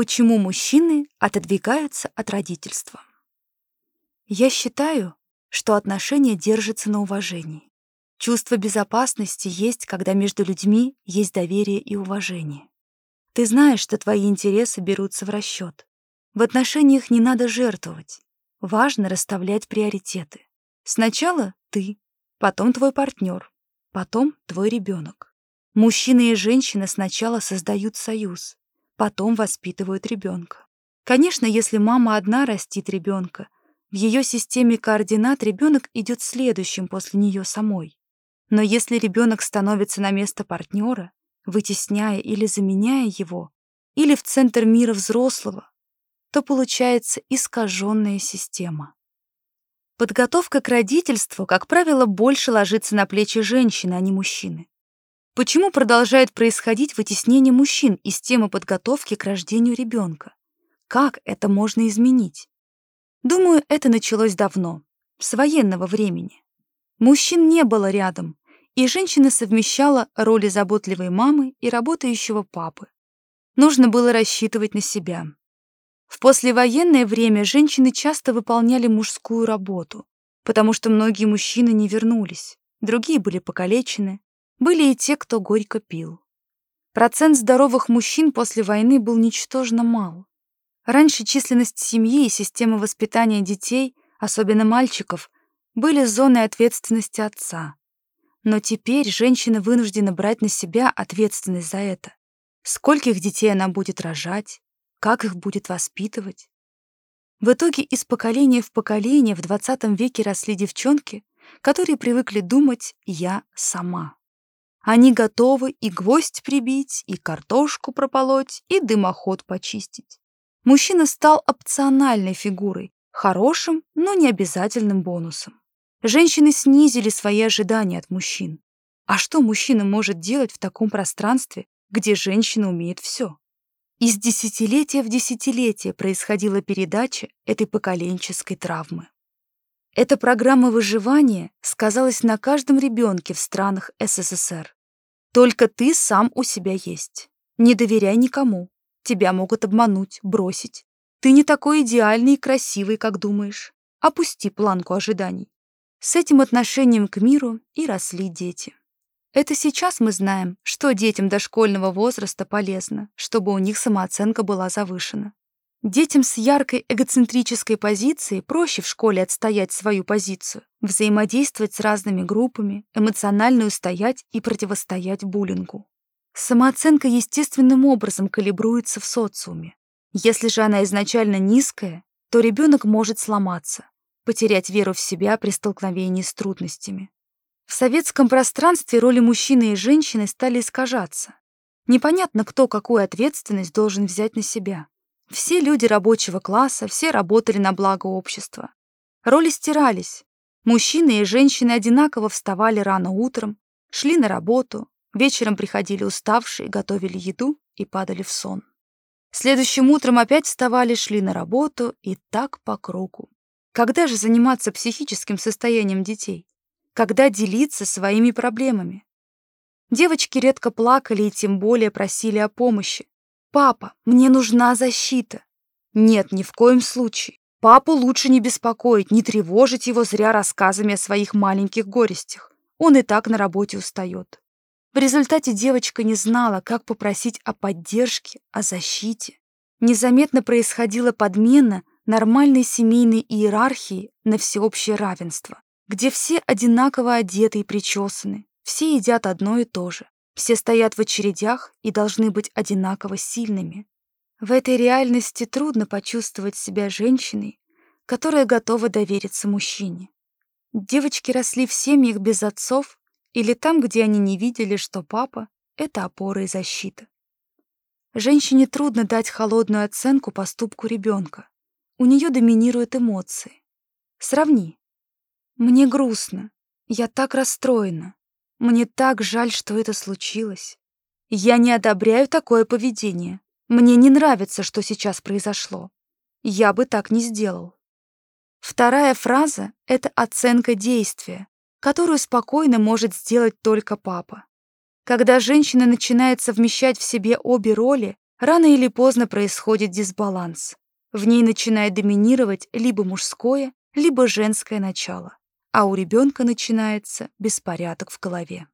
Почему мужчины отодвигаются от родительства? Я считаю, что отношения держатся на уважении. Чувство безопасности есть, когда между людьми есть доверие и уважение. Ты знаешь, что твои интересы берутся в расчет. В отношениях не надо жертвовать. Важно расставлять приоритеты. Сначала ты, потом твой партнер, потом твой ребенок. Мужчина и женщина сначала создают союз, потом воспитывают ребенка. Конечно, если мама одна растит ребенка, в ее системе координат ребенок идет следующим после нее самой. Но если ребенок становится на место партнера, вытесняя или заменяя его, или в центр мира взрослого, то получается искаженная система. Подготовка к родительству, как правило, больше ложится на плечи женщины, а не мужчины. Почему продолжает происходить вытеснение мужчин из темы подготовки к рождению ребенка? Как это можно изменить? Думаю, это началось давно, с военного времени. Мужчин не было рядом, и женщина совмещала роли заботливой мамы и работающего папы. Нужно было рассчитывать на себя. В послевоенное время женщины часто выполняли мужскую работу, потому что многие мужчины не вернулись, другие были покалечены, были и те, кто горько пил. Процент здоровых мужчин после войны был ничтожно мал. Раньше численность семьи и система воспитания детей, особенно мальчиков, были зоной ответственности отца. Но теперь женщина вынуждена брать на себя ответственность за это. Скольких детей она будет рожать, как их будет воспитывать. В итоге из поколения в поколение в 20 веке росли девчонки, которые привыкли думать «я сама». Они готовы и гвоздь прибить, и картошку прополоть, и дымоход почистить. Мужчина стал опциональной фигурой, хорошим, но не обязательным бонусом. Женщины снизили свои ожидания от мужчин. А что мужчина может делать в таком пространстве, где женщина умеет все? Из десятилетия в десятилетие происходила передача этой поколенческой травмы. Эта программа выживания сказалась на каждом ребенке в странах СССР. Только ты сам у себя есть. Не доверяй никому. Тебя могут обмануть, бросить. Ты не такой идеальный и красивый, как думаешь. Опусти планку ожиданий. С этим отношением к миру и росли дети. Это сейчас мы знаем, что детям дошкольного возраста полезно, чтобы у них самооценка была завышена. Детям с яркой эгоцентрической позицией проще в школе отстоять свою позицию, взаимодействовать с разными группами, эмоционально устоять и противостоять буллингу. Самооценка естественным образом калибруется в социуме. Если же она изначально низкая, то ребенок может сломаться, потерять веру в себя при столкновении с трудностями. В советском пространстве роли мужчины и женщины стали искажаться. Непонятно, кто какую ответственность должен взять на себя. Все люди рабочего класса, все работали на благо общества. Роли стирались. Мужчины и женщины одинаково вставали рано утром, шли на работу, вечером приходили уставшие, готовили еду и падали в сон. Следующим утром опять вставали, шли на работу и так по кругу. Когда же заниматься психическим состоянием детей? когда делиться своими проблемами. Девочки редко плакали и тем более просили о помощи. «Папа, мне нужна защита». Нет, ни в коем случае. Папу лучше не беспокоить, не тревожить его зря рассказами о своих маленьких горестях. Он и так на работе устает. В результате девочка не знала, как попросить о поддержке, о защите. Незаметно происходила подмена нормальной семейной иерархии на всеобщее равенство где все одинаково одеты и причесаны, все едят одно и то же, все стоят в очередях и должны быть одинаково сильными. В этой реальности трудно почувствовать себя женщиной, которая готова довериться мужчине. Девочки росли в семьях без отцов или там, где они не видели, что папа — это опора и защита. Женщине трудно дать холодную оценку поступку ребенка. У нее доминируют эмоции. Сравни. Мне грустно. Я так расстроена. Мне так жаль, что это случилось. Я не одобряю такое поведение. Мне не нравится, что сейчас произошло. Я бы так не сделал. Вторая фраза — это оценка действия, которую спокойно может сделать только папа. Когда женщина начинает совмещать в себе обе роли, Рано или поздно происходит дисбаланс. В ней начинает доминировать либо мужское, либо женское начало, а у ребенка начинается беспорядок в голове.